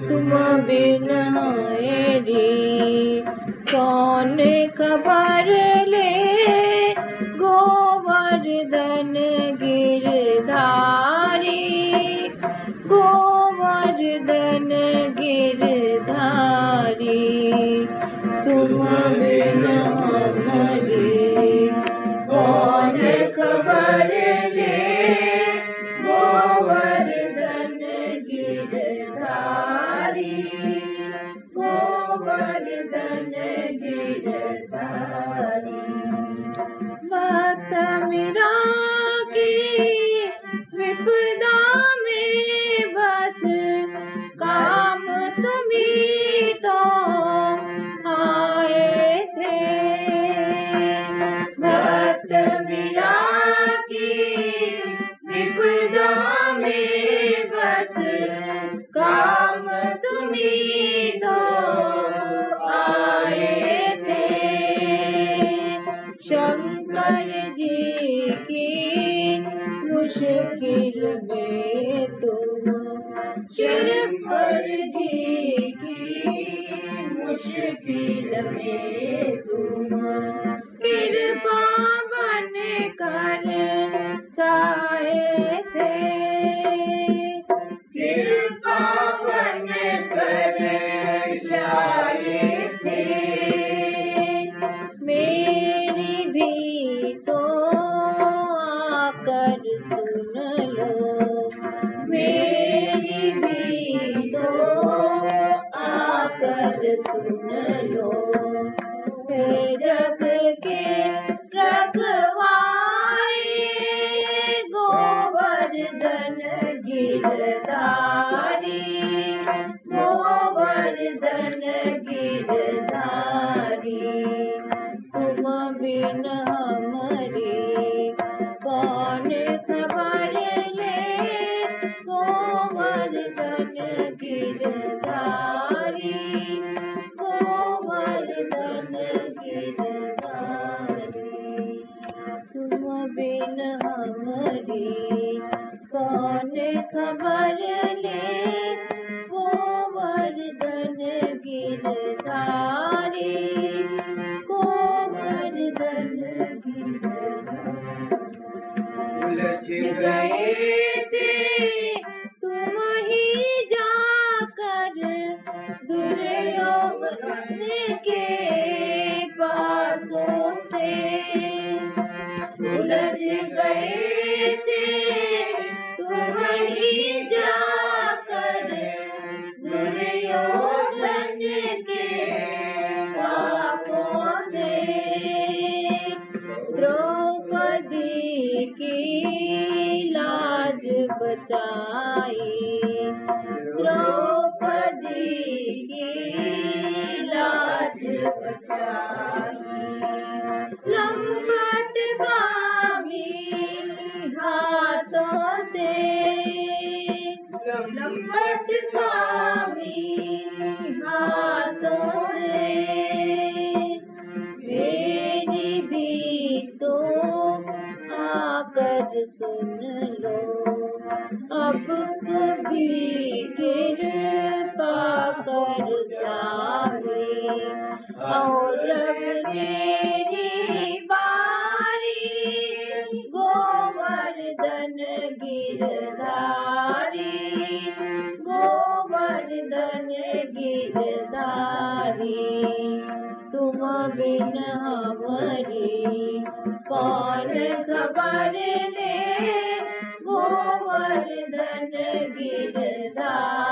तुम बिन मेरी कौन खबर ले? गोवर्धन गिरधारी। गोवर्धन गिरधारी। तुम बिन हमारी गोवर्धन गिरधारी मुश्किल में तुम की मुश्किल में तुम कृपा बन कर छाए थे। कर थे मेरी भी तो लो मेरी आकर सुन लो। हे जग के रखवारे गोवर्धन गिरधारी गोवर्धन तुम बिन कौन गिरधारी गोवर्धन गिरधारी। तुम बिन कौन खबर ले? गोवर्धन गिरधारी। बचाई द्रौपदी की लाज बचाई। आकर सुन लो अब कभी कृपा कर सामी आओ जब तेरी बारी गोवर्धन गिरधारी। गोवर्धन गिरधारी तुम बिन हमारी। कौन खबर ले गोवर्धन गिरधारी